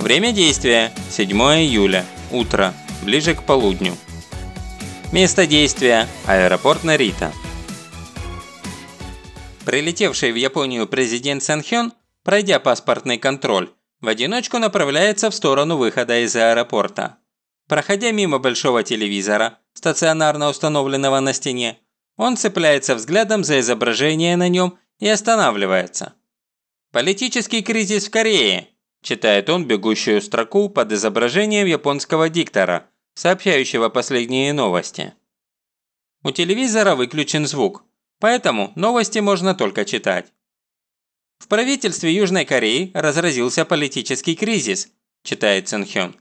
Время действия – 7 июля, утро, ближе к полудню. Место действия – аэропорт Нарита. Прилетевший в Японию президент Санхён, пройдя паспортный контроль, в одиночку направляется в сторону выхода из аэропорта. Проходя мимо большого телевизора, стационарно установленного на стене, он цепляется взглядом за изображение на нем и останавливается. «Политический кризис в Корее», – читает он бегущую строку под изображением японского диктора, сообщающего последние новости. У телевизора выключен звук, поэтому новости можно только читать. В правительстве Южной Кореи разразился политический кризис, читает Цинхён.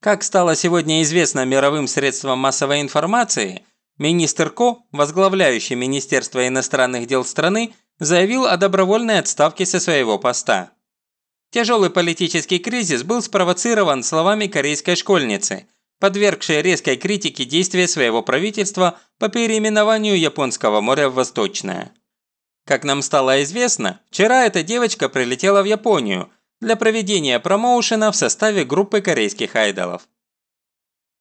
Как стало сегодня известно мировым средствам массовой информации, министр Ко, возглавляющий Министерство иностранных дел страны, заявил о добровольной отставке со своего поста. Тяжелый политический кризис был спровоцирован словами корейской школьницы, подвергшей резкой критике действия своего правительства по переименованию Японского моря в Восточное. Как нам стало известно, вчера эта девочка прилетела в Японию для проведения промоушена в составе группы корейских айдолов.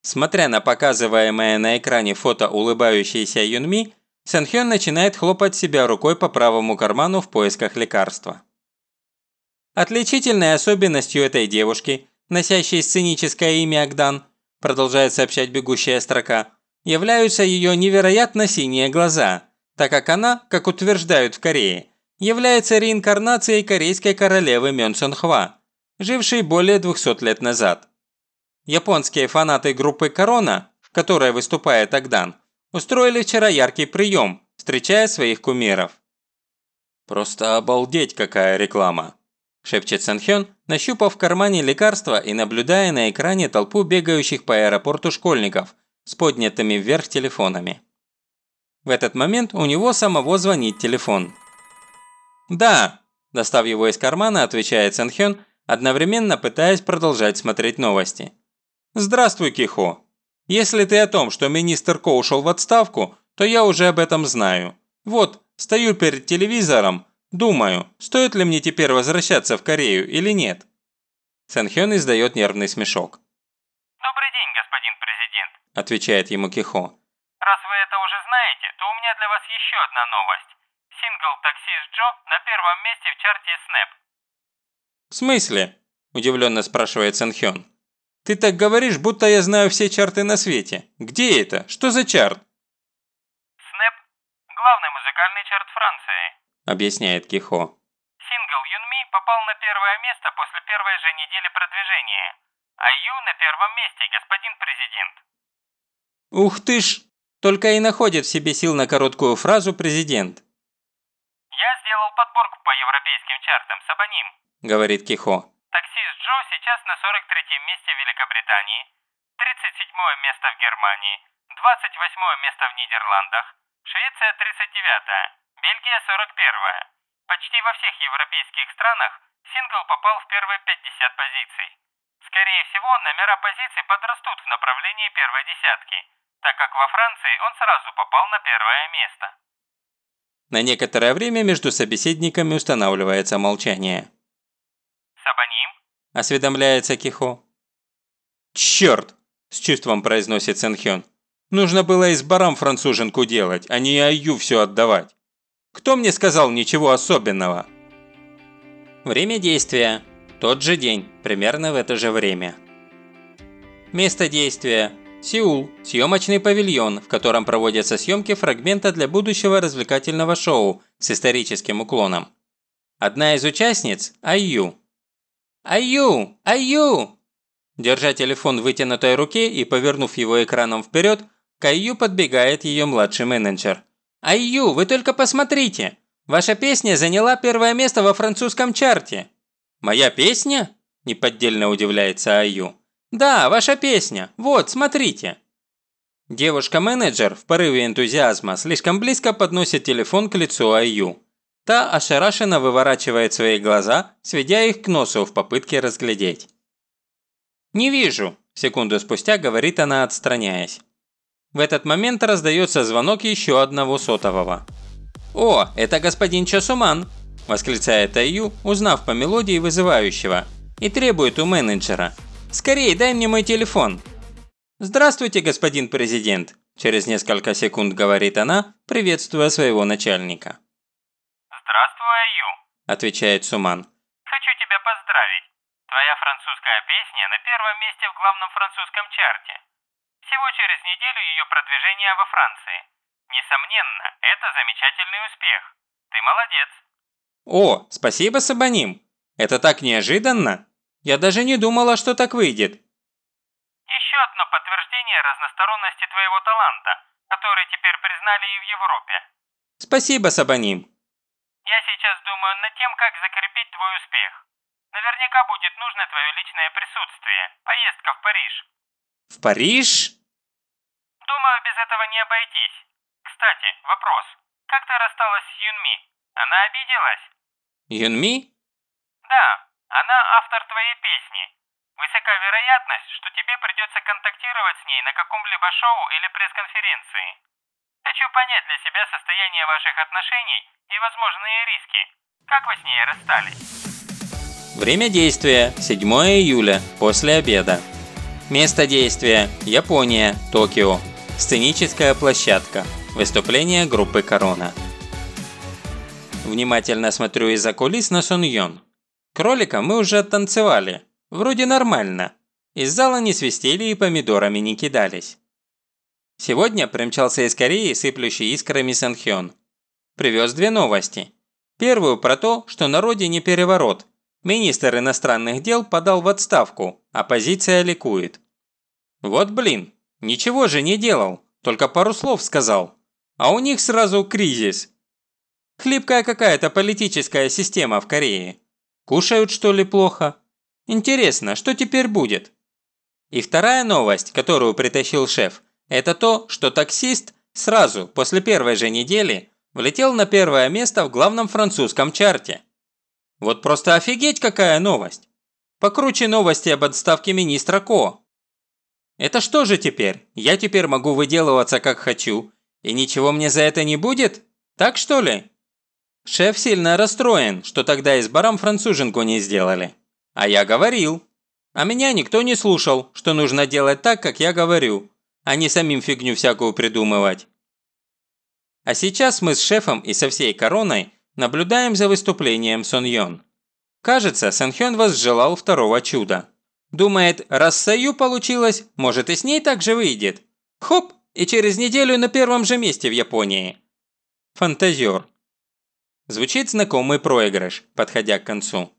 Смотря на показываемое на экране фото улыбающейся Юнми, Сэнхён начинает хлопать себя рукой по правому карману в поисках лекарства. Отличительной особенностью этой девушки, носящей сценическое имя Агдан, продолжает сообщать бегущая строка, являются ее невероятно синие глаза, так как она, как утверждают в Корее, является реинкарнацией корейской королевы Мён Сон Хва, жившей более 200 лет назад. Японские фанаты группы «Корона», в которой выступает Агдан, устроили вчера яркий прием, встречая своих кумиров. «Просто обалдеть, какая реклама!» – шепчет Санхён, нащупав в кармане лекарства и наблюдая на экране толпу бегающих по аэропорту школьников с поднятыми вверх телефонами. В этот момент у него самого звонит телефон. «Да!» – достав его из кармана, отвечает Санхён, одновременно пытаясь продолжать смотреть новости. «Здравствуй, Кихо! Если ты о том, что министр Ко ушел в отставку, то я уже об этом знаю. Вот, стою перед телевизором, думаю, стоит ли мне теперь возвращаться в Корею или нет». Санхён издает нервный смешок. «Добрый день, господин президент», – отвечает ему Кихо. «Раз вы это уже знаете, то у меня для вас еще одна новость. Сингл «Таксист Джо» на первом месте в чарте Snap». «В смысле?» – удивленно спрашивает Санхён. «Ты так говоришь, будто я знаю все чарты на свете. Где это? Что за чарт?» Snap – главный музыкальный чарт Франции. Объясняет Кихо. Сингл Юнми попал на первое место после первой же недели продвижения. А Ю на первом месте, господин президент. Ух ты ж! Только и находит в себе сил на короткую фразу президент. Я сделал подборку по европейским чартам с абоним. Говорит Кихо. Таксист Джо сейчас на 43-м месте в Великобритании, 37-е место в Германии, 28-е место в Нидерландах, Швеция 39-е, Бельгия 41-е. Почти во всех европейских странах сингл попал в первые 50 позиций. Скорее всего, номера позиций подрастут в направлении первой десятки, так как во Франции он сразу попал на первое место. На некоторое время между собеседниками устанавливается молчание. Сабаним? Осведомляется Кихо. «Чёрт!» – с чувством произносит Сэнхён. «Нужно было из барам француженку делать, а не Аю все отдавать. Кто мне сказал ничего особенного?» Время действия. Тот же день, примерно в это же время. Место действия. Сеул. Съемочный павильон, в котором проводятся съемки фрагмента для будущего развлекательного шоу с историческим уклоном. Одна из участниц – Аю. «Аю! Аю!» Держа телефон в вытянутой руке и повернув его экраном вперед, к Аю подбегает ее младший менеджер. «Аю, вы только посмотрите! Ваша песня заняла первое место во французском чарте!» «Моя песня?» – неподдельно удивляется Аю. «Да, ваша песня. Вот, смотрите». Девушка-менеджер в порыве энтузиазма слишком близко подносит телефон к лицу Аю. Та ошарашенно выворачивает свои глаза, сведя их к носу в попытке разглядеть. «Не вижу», – секунду спустя говорит она, отстраняясь. В этот момент раздается звонок еще одного сотового. «О, это господин Часуман!» – восклицает Аю, узнав по мелодии вызывающего. и требует у менеджера. «Скорей, дай мне мой телефон!» «Здравствуйте, господин президент!» Через несколько секунд говорит она, приветствуя своего начальника. «Здравствуй, Аю», – отвечает Суман. «Хочу тебя поздравить. Твоя французская песня на первом месте в главном французском чарте. Всего через неделю ее продвижения во Франции. Несомненно, это замечательный успех. Ты молодец». «О, спасибо, Сабаним. Это так неожиданно. Я даже не думала, что так выйдет». «Еще одно подтверждение разносторонности твоего таланта, который теперь признали и в Европе». «Спасибо, Сабаним». Я сейчас думаю над тем, как закрепить твой успех. Наверняка будет нужно твое личное присутствие. Поездка в Париж. В Париж? Этого не обойтись. Кстати, вопрос. Как ты рассталась с Юнми? Она обиделась? Юнми? Да, она автор твоей песни. Высока вероятность, что тебе придется контактировать с ней на каком-либо шоу или пресс-конференции. Хочу понять для себя состояние ваших отношений и возможные риски. Как вы с ней расстались? Время действия – 7 июля, после обеда. Место действия – Япония, Токио. Сценическая площадка. Выступление группы «Корона». Внимательно смотрю из-за кулис на Сон Йон. Кролика мы уже оттанцевали. Вроде нормально. Из зала не свистели и помидорами не кидались. Сегодня примчался из Кореи сыплющий искрами Санхён. Привез две новости. Первую про то, что на родине переворот. Министр иностранных дел подал в отставку, оппозиция ликует. Вот блин, ничего же не делал, только пару слов сказал. А у них сразу кризис. Хлипкая какая-то политическая система в Корее. Кушают что ли плохо? Интересно, что теперь будет? И вторая новость, которую притащил шеф – это то, что таксист сразу, после первой же недели, влетел на первое место в главном французском чарте. Вот просто офигеть какая новость! Покруче новости об отставке министра Ко. Это что же теперь? Я теперь могу выделываться как хочу, и ничего мне за это не будет? Так что ли? Шеф сильно расстроен, что тогда из барам француженку не сделали. А я говорил. А меня никто не слушал, что нужно делать так, как я говорю а не самим фигню всякую придумывать. А сейчас мы с шефом и со всей короной наблюдаем за выступлением Сон Йон. Кажется, Сон Хён возжелал второго чуда. Думает, раз Саю получилось, может и с ней так же выйдет. Хоп, и через неделю на первом же месте в Японии. Фантазер. Звучит знакомый проигрыш, подходя к концу.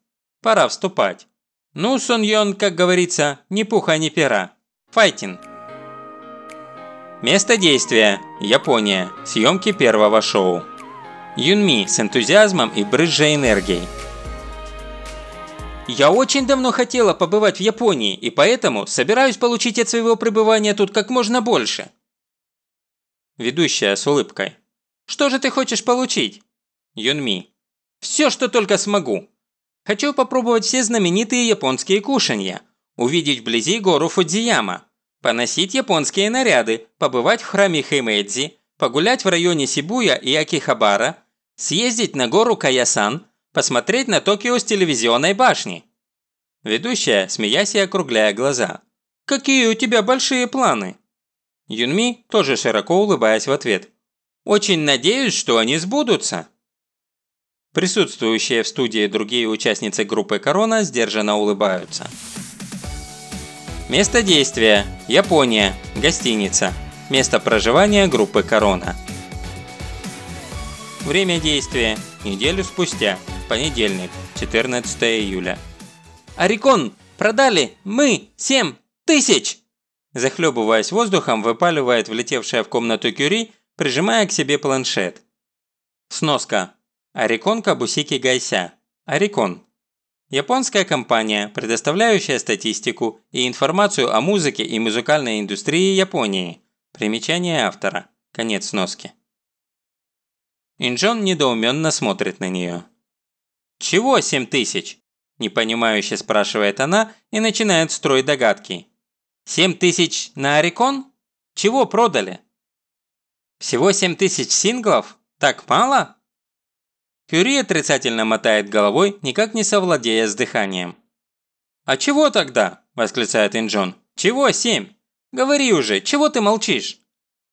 Пора вступать. Ну, Сон Йон, как говорится, ни пуха, ни пера. Файтинг. Место действия – Япония. Съемки первого шоу. Юнми с энтузиазмом и брызжей энергией. Я очень давно хотела побывать в Японии, и поэтому собираюсь получить от своего пребывания тут как можно больше. Ведущая с улыбкой. Что же ты хочешь получить? Юнми. Все, что только смогу. Хочу попробовать все знаменитые японские кушанья. Увидеть вблизи гору Фудзияма поносить японские наряды, побывать в храме Хэмэдзи, погулять в районе Сибуя и Акихабара, съездить на гору Каясан, посмотреть на Токио с телевизионной башни. Ведущая, смеясь и округляя глаза. «Какие у тебя большие планы?» Юнми, тоже широко улыбаясь в ответ. «Очень надеюсь, что они сбудутся». Присутствующие в студии другие участницы группы «Корона» сдержанно улыбаются. Место действия – Япония, гостиница. Место проживания группы «Корона». Время действия – неделю спустя, понедельник, 14 июля. «Орикон! Продали! Мы! Семь тысяч!» Захлебываясь воздухом, выпаливает влетевшая в комнату Кюри, прижимая к себе планшет. Сноска. Орикон Кабусики Гайся. Орикон. Японская компания, предоставляющая статистику и информацию о музыке и музыкальной индустрии Японии. Примечание автора. Конец сноски. Инджон недоуменно смотрит на нее. «Чего 7 тысяч?» – непонимающе спрашивает она и начинает строить догадки. «7 тысяч на Орикон? Чего продали?» «Всего 7 тысяч синглов? Так мало?» Кюри отрицательно мотает головой, никак не совладея с дыханием. «А чего тогда?» – восклицает Инджон. «Чего семь? Говори уже, чего ты молчишь?»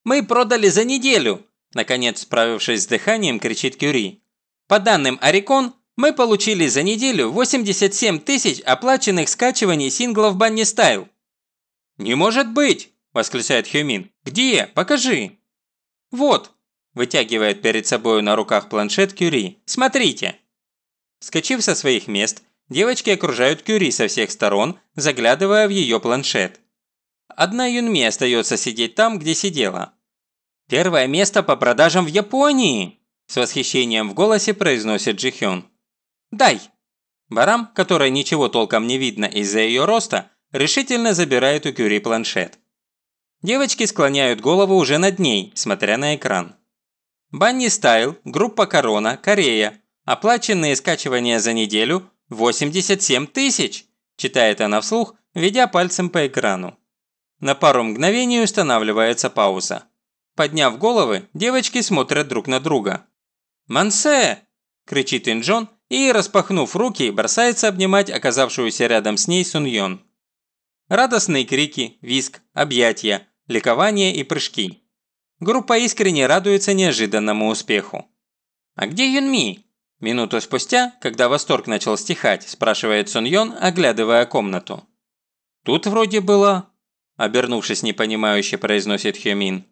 «Мы продали за неделю!» – наконец справившись с дыханием, кричит Кюри. «По данным Орикон, мы получили за неделю 87 тысяч оплаченных скачиваний синглов Банни Стайл». «Не может быть!» – восклицает Хюмин. «Где? Покажи!» «Вот!» – вытягивает перед собой на руках планшет Кюри. «Смотрите!» Скочив со своих мест, девочки окружают Кюри со всех сторон, заглядывая в ее планшет. Одна Юнми остается сидеть там, где сидела. «Первое место по продажам в Японии!» С восхищением в голосе произносит Джихён. «Дай!» Барам, которой ничего толком не видно из-за ее роста, решительно забирает у Кюри планшет. Девочки склоняют голову уже над ней, смотря на экран. Банни Стайл, группа Корона, Корея. Оплаченные скачивания за неделю – 87 тысяч, читает она вслух, ведя пальцем по экрану. На пару мгновений устанавливается пауза. Подняв головы, девочки смотрят друг на друга. «Мансе!» – кричит Инджон и, распахнув руки, бросается обнимать оказавшуюся рядом с ней Суньон. Радостные крики, виск, объятия, ликование и прыжки. Группа искренне радуется неожиданному успеху. «А где Юнми?» Минуту спустя, когда восторг начал стихать, спрашивает Суньон, оглядывая комнату. «Тут вроде было...» Обернувшись непонимающе, произносит Хёмин.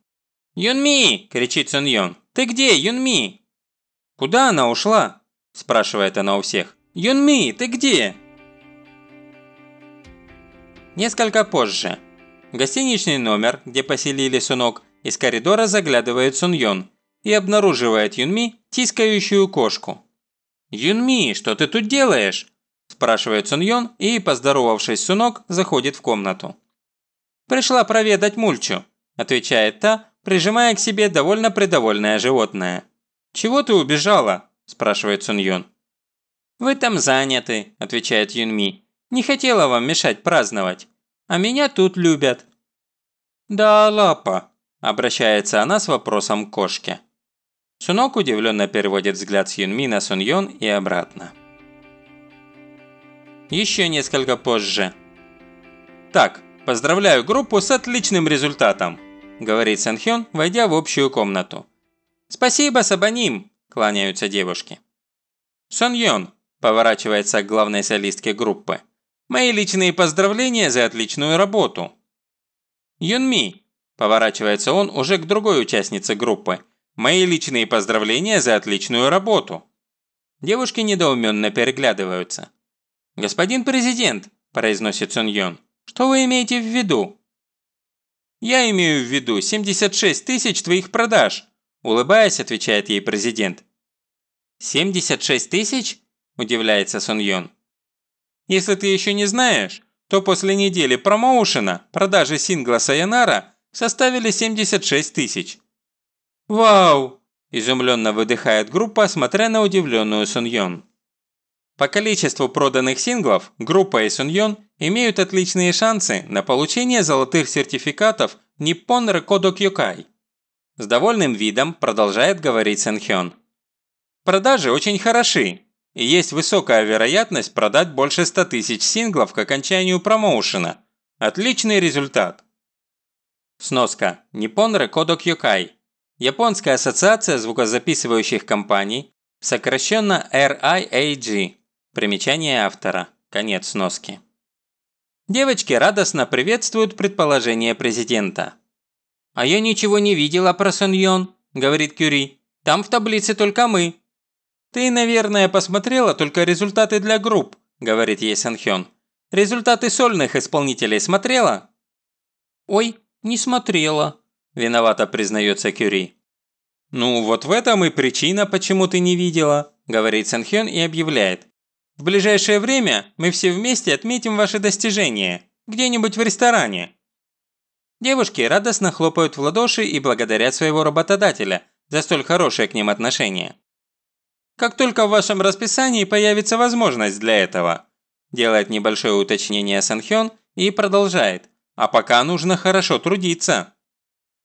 «Юнми!» – кричит Суньон. «Ты где, Юнми?» «Куда она ушла?» – спрашивает она у всех. «Юнми, ты где?» Несколько позже. Гостиничный номер, где поселили Сунок, из коридора заглядывает Суньон и обнаруживает Юнми, тискающую кошку. «Юнми, что ты тут делаешь?» – спрашивает Суньон и, поздоровавшись Сунок, заходит в комнату. «Пришла проведать Мульчу», – отвечает та, прижимая к себе довольно-предовольное животное. «Чего ты убежала?» – спрашивает Суньон. «Вы там заняты», – отвечает Юнми. «Не хотела вам мешать праздновать. А меня тут любят». «Да, лапа», – обращается она с вопросом к кошке. Сунок удивленно переводит взгляд с Юнми на Суньон и обратно. Еще несколько позже. «Так, поздравляю группу с отличным результатом», – говорит Сэнхён, войдя в общую комнату. «Спасибо, Сабаним!» – кланяются девушки. «Соньон», – поворачивается к главной солистке группы. «Мои личные поздравления за отличную работу». «Юнми», – поворачивается он уже к другой участнице группы – Мои личные поздравления за отличную работу!» Девушки недоуменно переглядываются. «Господин президент», – произносит Сун Йон, – «что вы имеете в виду?» «Я имею в виду 76 тысяч твоих продаж», – улыбаясь, отвечает ей президент. «76 тысяч?» – удивляется Сун Йон. «Если ты еще не знаешь, то после недели промоушена продажи сингла Сайонара составили 76 тысяч. «Вау!» – изумленно выдыхает группа, смотря на удивленную Суньон. По количеству проданных синглов, группа и Суньон имеют отличные шансы на получение золотых сертификатов Nippon Rekodo Kyokai. С довольным видом продолжает говорить Сэнхён. Продажи очень хороши, и есть высокая вероятность продать больше 100 тысяч синглов к окончанию промоушена. Отличный результат. Сноска. Nippon Rekodo Kyokai Японская ассоциация звукозаписывающих компаний, сокращенно RIAG. Примечание автора. Конец сноски. Девочки радостно приветствуют предположение президента. «А я ничего не видела про Соньон», – говорит Кюри. «Там в таблице только мы». «Ты, наверное, посмотрела только результаты для групп», – говорит ей Санхён. «Результаты сольных исполнителей смотрела?» «Ой, не смотрела», Виновато признается Кюри. «Ну, вот в этом и причина, почему ты не видела», – говорит Сэнхён и объявляет. «В ближайшее время мы все вместе отметим ваши достижения. Где-нибудь в ресторане». Девушки радостно хлопают в ладоши и благодарят своего работодателя за столь хорошее к ним отношение. «Как только в вашем расписании появится возможность для этого», делает небольшое уточнение Санхён и продолжает. «А пока нужно хорошо трудиться».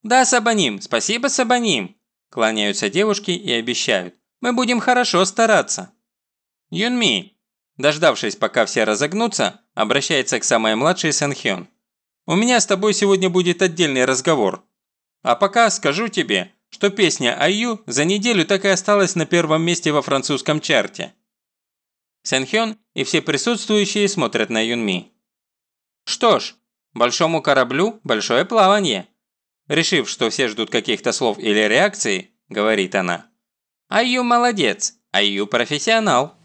«Да, Сабаним, спасибо, Сабаним!» Кланяются девушки и обещают. «Мы будем хорошо стараться!» «Юнми!» Дождавшись, пока все разогнутся, обращается к самой младшей Сэнхён. «У меня с тобой сегодня будет отдельный разговор. А пока скажу тебе, что песня «Аю» за неделю так и осталась на первом месте во французском чарте». Сэнхён и все присутствующие смотрят на Юнми. Что ж, большому кораблю – большое плавание. Решив, что все ждут каких-то слов или реакции, говорит она. Аю молодец, Аю профессионал.